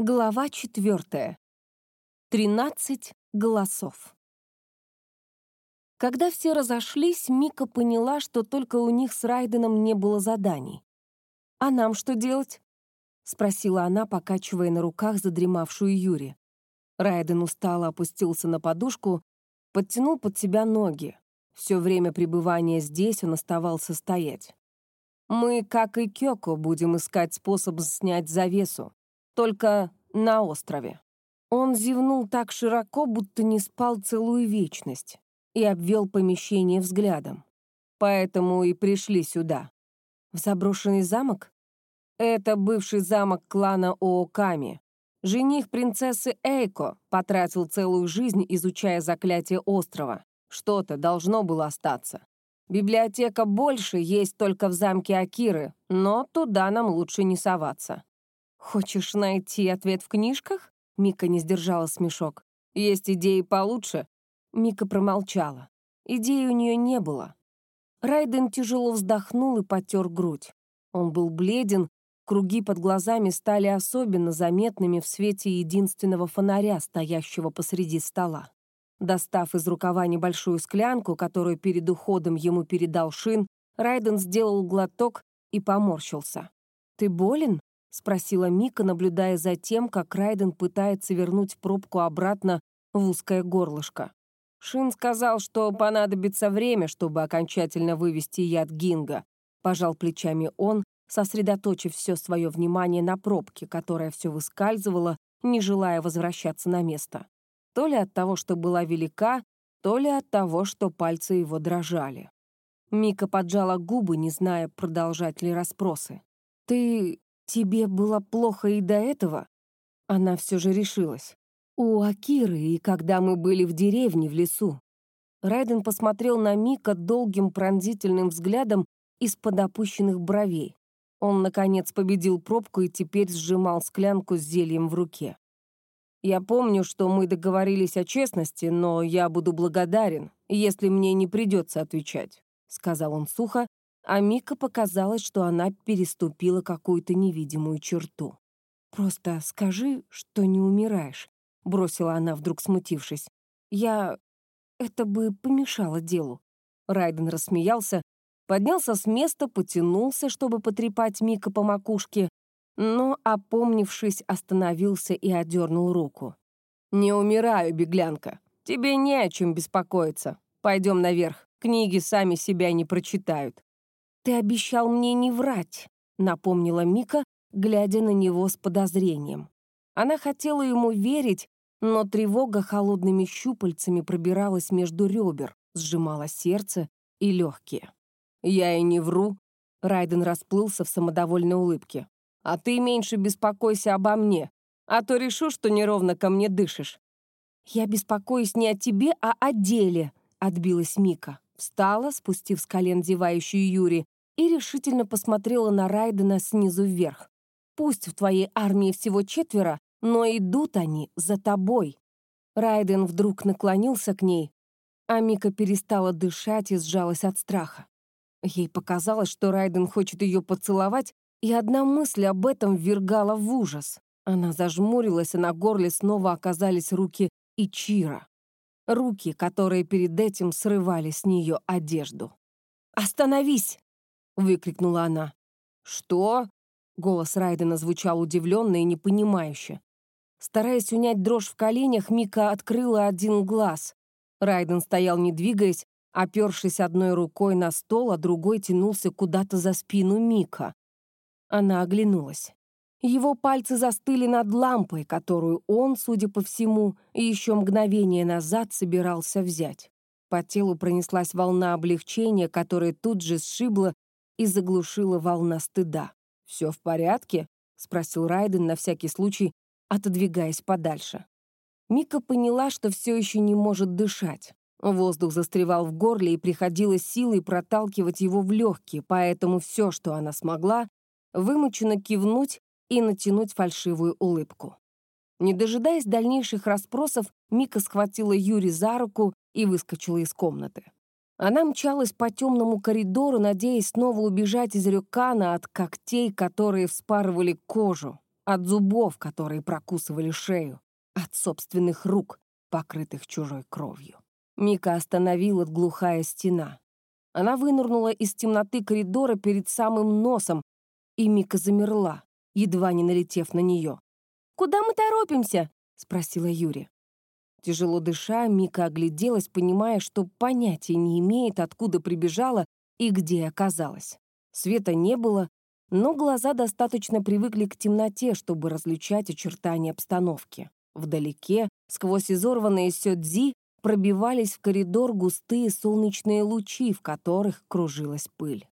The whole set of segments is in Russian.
Глава четвертая. Тринадцать голосов. Когда все разошлись, Мика поняла, что только у них с Райденом не было заданий. «А нам что делать?» — спросила она, покачивая на руках задремавшую Юри. Райден устало опустился на подушку, подтянул под себя ноги. Все время пребывания здесь он оставался стоять. «Мы, как и Кёко, будем искать способ снять завесу», только на острове. Он зевнул так широко, будто не спал целую вечность, и обвел помещение взглядом. Поэтому и пришли сюда. В заброшенный замок? Это бывший замок клана Ооками. Жених принцессы Эйко потратил целую жизнь, изучая заклятие острова. Что-то должно было остаться. Библиотека больше есть только в замке Акиры, но туда нам лучше не соваться. «Хочешь найти ответ в книжках?» Мика не сдержала смешок. «Есть идеи получше?» Мика промолчала. Идеи у нее не было. Райден тяжело вздохнул и потер грудь. Он был бледен, круги под глазами стали особенно заметными в свете единственного фонаря, стоящего посреди стола. Достав из рукава небольшую склянку, которую перед уходом ему передал Шин, Райден сделал глоток и поморщился. «Ты болен?» — спросила Мика, наблюдая за тем, как Райден пытается вернуть пробку обратно в узкое горлышко. Шин сказал, что понадобится время, чтобы окончательно вывести яд Гинга. Пожал плечами он, сосредоточив все свое внимание на пробке, которая все выскальзывала, не желая возвращаться на место. То ли от того, что была велика, то ли от того, что пальцы его дрожали. Мика поджала губы, не зная, продолжать ли расспросы. «Ты «Тебе было плохо и до этого?» Она все же решилась. «У Акиры, и когда мы были в деревне в лесу». Райден посмотрел на Мика долгим пронзительным взглядом из-под опущенных бровей. Он, наконец, победил пробку и теперь сжимал склянку с зельем в руке. «Я помню, что мы договорились о честности, но я буду благодарен, если мне не придется отвечать», — сказал он сухо, а Мика показалось, что она переступила какую-то невидимую черту. «Просто скажи, что не умираешь», — бросила она, вдруг смутившись. «Я... это бы помешало делу». Райден рассмеялся, поднялся с места, потянулся, чтобы потрепать Мика по макушке, но, опомнившись, остановился и одернул руку. «Не умираю, беглянка. Тебе не о чем беспокоиться. Пойдем наверх. Книги сами себя не прочитают». «Ты обещал мне не врать», — напомнила Мика, глядя на него с подозрением. Она хотела ему верить, но тревога холодными щупальцами пробиралась между ребер, сжимала сердце и легкие. «Я и не вру», — Райден расплылся в самодовольной улыбке. «А ты меньше беспокойся обо мне, а то решу, что неровно ко мне дышишь». «Я беспокоюсь не о тебе, а о деле», — отбилась Мика. Встала, спустив с колен зевающую Юри, и решительно посмотрела на Райдена снизу вверх. «Пусть в твоей армии всего четверо, но идут они за тобой». Райден вдруг наклонился к ней, а Мика перестала дышать и сжалась от страха. Ей показалось, что Райден хочет ее поцеловать, и одна мысль об этом ввергала в ужас. Она зажмурилась, и на горле снова оказались руки Ичира. Руки, которые перед этим срывали с нее одежду. «Остановись!» Выкрикнула она. «Что?» — голос Райдена звучал удивленно и непонимающе. Стараясь унять дрожь в коленях, Мика открыла один глаз. Райден стоял, не двигаясь, опершись одной рукой на стол, а другой тянулся куда-то за спину Мика. Она оглянулась. Его пальцы застыли над лампой, которую он, судя по всему, еще мгновение назад собирался взять. По телу пронеслась волна облегчения, которая тут же сшибла и заглушила волна стыда. «Все в порядке?» — спросил Райден на всякий случай, отодвигаясь подальше. Мика поняла, что все еще не может дышать. Воздух застревал в горле, и приходилось силой проталкивать его в легкие, поэтому все, что она смогла, вымученно кивнуть и натянуть фальшивую улыбку. Не дожидаясь дальнейших расспросов, Мика схватила Юри за руку и выскочила из комнаты. Она мчалась по темному коридору, надеясь снова убежать из рюкана от когтей, которые вспарывали кожу. от зубов, которые прокусывали шею, от собственных рук, покрытых чужой кровью. Мика остановила глухая стена. Она вынырнула из темноты коридора перед самым носом, и Мика замерла, едва не налетев на нее. «Куда мы торопимся?» — спросила Юрия. Тяжело дыша, Мика огляделась, понимая, что понятия не имеет, откуда прибежала и где оказалась. Света не было, но глаза достаточно привыкли к темноте, чтобы различать очертания обстановки. Вдалеке, сквозь изорванные сёдзи, пробивались в коридор густые солнечные лучи, в которых кружилась пыль.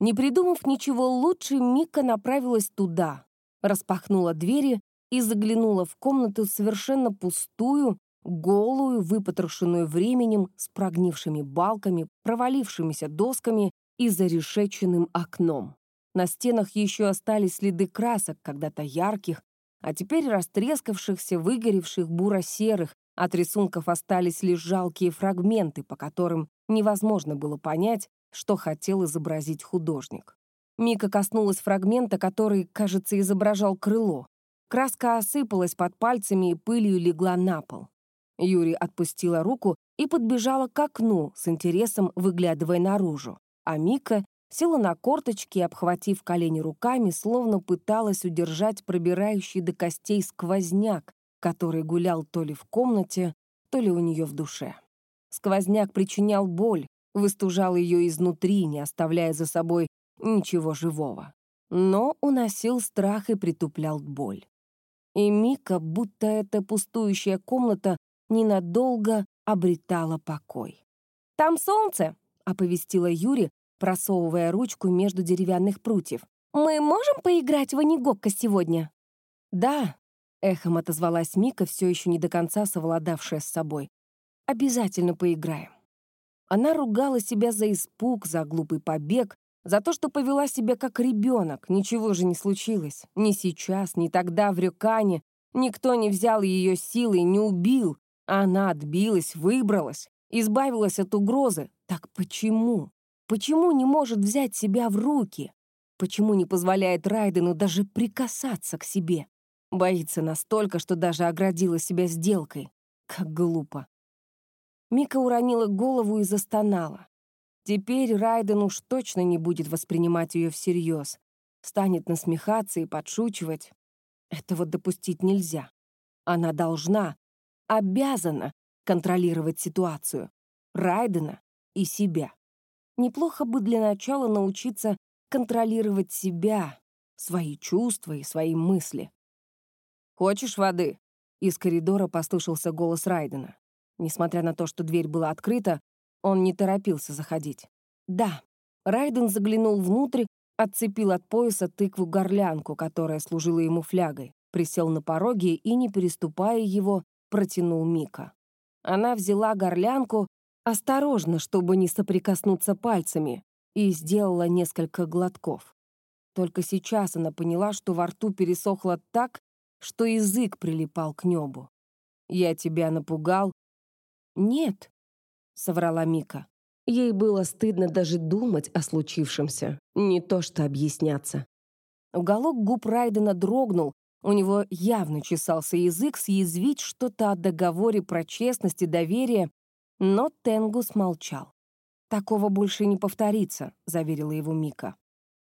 Не придумав ничего лучше, Мика направилась туда, распахнула двери и заглянула в комнату совершенно пустую, голую, выпотрошенную временем, с прогнившими балками, провалившимися досками и зарешеченным окном. На стенах еще остались следы красок, когда-то ярких, а теперь растрескавшихся, выгоревших, буро-серых. От рисунков остались лишь жалкие фрагменты, по которым невозможно было понять, что хотел изобразить художник. Мика коснулась фрагмента, который, кажется, изображал крыло. Краска осыпалась под пальцами и пылью легла на пол. Юрий отпустила руку и подбежала к окну, с интересом выглядывая наружу. А Мика села на корточки, обхватив колени руками, словно пыталась удержать пробирающий до костей сквозняк, который гулял то ли в комнате, то ли у нее в душе. Сквозняк причинял боль, выстужал ее изнутри, не оставляя за собой ничего живого. Но уносил страх и притуплял боль. И Мика, будто эта пустующая комната, ненадолго обретала покой. «Там солнце!» — оповестила Юри, просовывая ручку между деревянных прутьев. «Мы можем поиграть в Анигокко сегодня?» «Да», — эхом отозвалась Мика, все еще не до конца совладавшая с собой. «Обязательно поиграем». Она ругала себя за испуг, за глупый побег, за то, что повела себя как ребенок. Ничего же не случилось. Ни сейчас, ни тогда в Рюкане. Никто не взял ее силой, не убил. Она отбилась, выбралась, избавилась от угрозы. Так почему? Почему не может взять себя в руки? Почему не позволяет Райдену даже прикасаться к себе? Боится настолько, что даже оградила себя сделкой. Как глупо. Мика уронила голову и застонала. Теперь Райден уж точно не будет воспринимать ее всерьез. Станет насмехаться и подшучивать. Этого допустить нельзя. Она должна, обязана контролировать ситуацию. Райдена и себя. Неплохо бы для начала научиться контролировать себя, свои чувства и свои мысли. «Хочешь воды?» Из коридора послышался голос Райдена. Несмотря на то, что дверь была открыта, он не торопился заходить. «Да». Райден заглянул внутрь, отцепил от пояса тыкву-горлянку, которая служила ему флягой, присел на пороге и, не переступая его, протянул Мика. Она взяла горлянку, осторожно, чтобы не соприкоснуться пальцами, и сделала несколько глотков. Только сейчас она поняла, что во рту пересохло так, что язык прилипал к небу. «Я тебя напугал?» «Нет», — соврала Мика. Ей было стыдно даже думать о случившемся, не то что объясняться. Уголок губ Райдена дрогнул, у него явно чесался язык съязвить что-то о договоре про честность и доверие, но Тенгус молчал. «Такого больше не повторится», — заверила его Мика.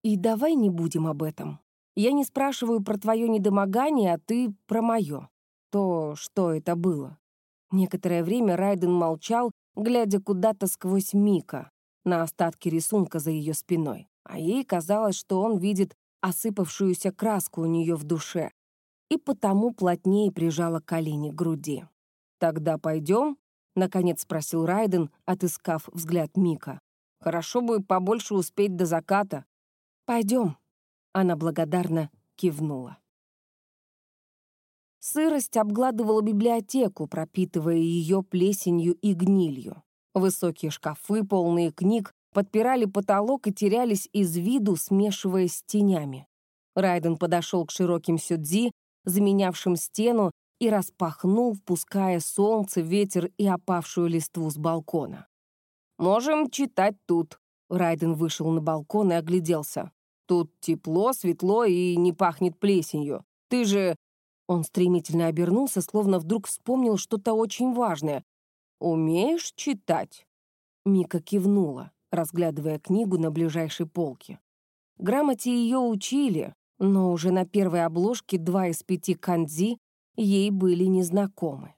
«И давай не будем об этом. Я не спрашиваю про твое недомогание, а ты про мое. То, что это было». Некоторое время Райден молчал, глядя куда-то сквозь Мика, на остатки рисунка за ее спиной. А ей казалось, что он видит осыпавшуюся краску у нее в душе, и потому плотнее прижала колени к груди. «Тогда пойдем?» — наконец спросил Райден, отыскав взгляд Мика. «Хорошо бы побольше успеть до заката». «Пойдем», — она благодарно кивнула. Сырость обгладывала библиотеку, пропитывая ее плесенью и гнилью. Высокие шкафы, полные книг, подпирали потолок и терялись из виду, смешиваясь с тенями. Райден подошел к широким сюдзи, заменявшим стену, и распахнул, впуская солнце, ветер и опавшую листву с балкона. «Можем читать тут». Райден вышел на балкон и огляделся. «Тут тепло, светло и не пахнет плесенью. Ты же...» Он стремительно обернулся, словно вдруг вспомнил что-то очень важное. «Умеешь читать?» Мика кивнула, разглядывая книгу на ближайшей полке. Грамоте ее учили, но уже на первой обложке два из пяти кандзи ей были незнакомы.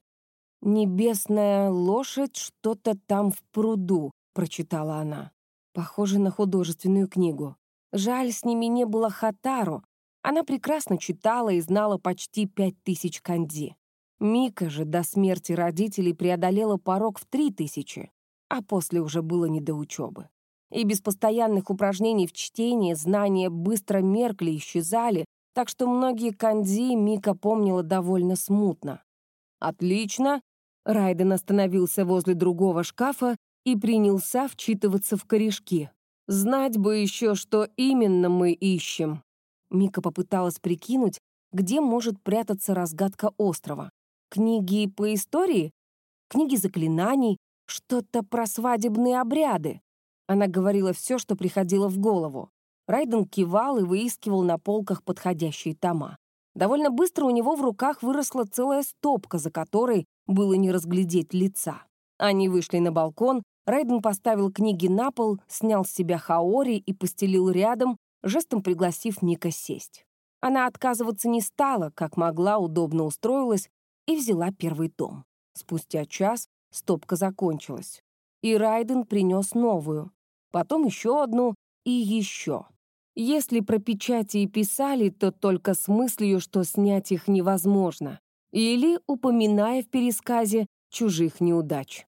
«Небесная лошадь, что-то там в пруду», — прочитала она. Похоже на художественную книгу. Жаль, с ними не было Хатару. Она прекрасно читала и знала почти пять тысяч канди. Мика же до смерти родителей преодолела порог в три тысячи, а после уже было не до учебы. И без постоянных упражнений в чтении знания быстро меркли и исчезали, так что многие канди Мика помнила довольно смутно. «Отлично!» Райден остановился возле другого шкафа и принялся вчитываться в корешки. «Знать бы еще, что именно мы ищем». Мика попыталась прикинуть, где может прятаться разгадка острова. Книги по истории? Книги заклинаний? Что-то про свадебные обряды? Она говорила все, что приходило в голову. Райден кивал и выискивал на полках подходящие тома. Довольно быстро у него в руках выросла целая стопка, за которой было не разглядеть лица. Они вышли на балкон, Райден поставил книги на пол, снял с себя хаори и постелил рядом, жестом пригласив Мика сесть. Она отказываться не стала, как могла, удобно устроилась и взяла первый том. Спустя час стопка закончилась. И Райден принес новую, потом еще одну и еще. Если про печати и писали, то только с мыслью, что снять их невозможно, или упоминая в пересказе чужих неудач.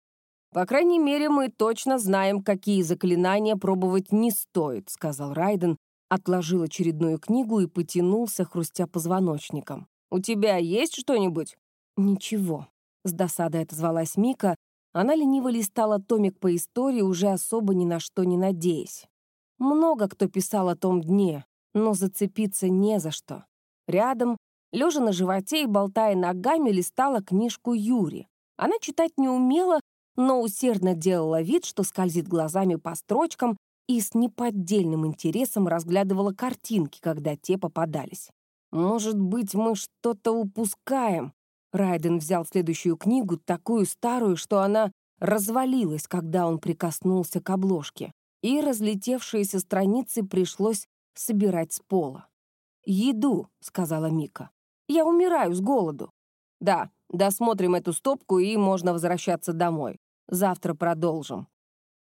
«По крайней мере, мы точно знаем, какие заклинания пробовать не стоит», сказал Райден, отложил очередную книгу и потянулся, хрустя позвоночником. «У тебя есть что-нибудь?» «Ничего», — с досадой отозвалась Мика. Она лениво листала томик по истории, уже особо ни на что не надеясь. Много кто писал о том дне, но зацепиться не за что. Рядом, лежа на животе и болтая ногами, листала книжку Юри. Она читать не умела, но усердно делала вид, что скользит глазами по строчкам и с неподдельным интересом разглядывала картинки, когда те попадались. «Может быть, мы что-то упускаем?» Райден взял следующую книгу, такую старую, что она развалилась, когда он прикоснулся к обложке, и разлетевшиеся страницы пришлось собирать с пола. «Еду», — сказала Мика. «Я умираю с голоду». «Да, досмотрим эту стопку, и можно возвращаться домой. Завтра продолжим».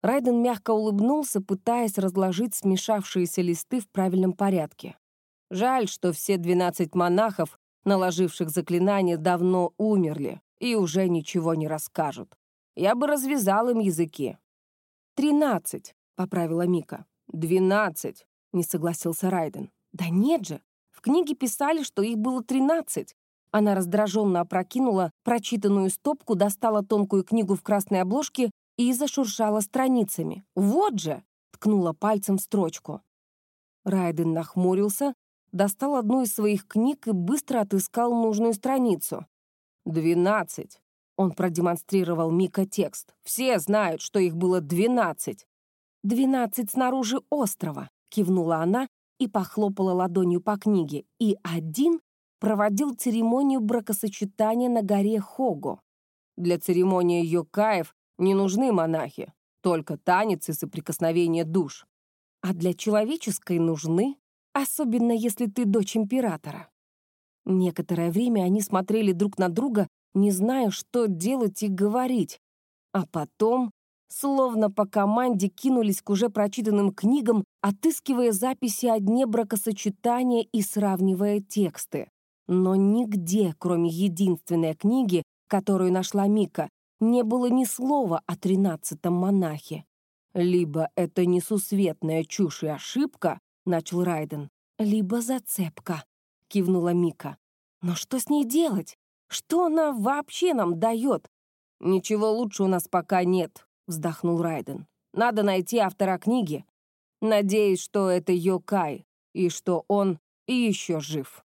Райден мягко улыбнулся, пытаясь разложить смешавшиеся листы в правильном порядке. Жаль, что все двенадцать монахов, наложивших заклинания, давно умерли и уже ничего не расскажут. Я бы развязал им языки. «Тринадцать», — поправила Мика. «Двенадцать», — не согласился Райден. «Да нет же, в книге писали, что их было тринадцать. Она раздраженно опрокинула прочитанную стопку, достала тонкую книгу в красной обложке и зашуршала страницами. «Вот же!» — ткнула пальцем в строчку. Райден нахмурился, достал одну из своих книг и быстро отыскал нужную страницу. «Двенадцать!» — он продемонстрировал Мика текст. «Все знают, что их было двенадцать!» «Двенадцать снаружи острова!» — кивнула она и похлопала ладонью по книге. «И один проводил церемонию бракосочетания на горе Хого. Для церемонии Йокаев не нужны монахи, только танец и соприкосновение душ. А для человеческой нужны, особенно если ты дочь императора. Некоторое время они смотрели друг на друга, не зная, что делать и говорить. А потом, словно по команде, кинулись к уже прочитанным книгам, отыскивая записи о дне бракосочетания и сравнивая тексты. Но нигде, кроме единственной книги, которую нашла Мика, не было ни слова о тринадцатом монахе. «Либо это несусветная чушь и ошибка», — начал Райден, «либо зацепка», — кивнула Мика. «Но что с ней делать? Что она вообще нам дает?» «Ничего лучше у нас пока нет», — вздохнул Райден. «Надо найти автора книги. Надеюсь, что это Йокай, и что он еще жив».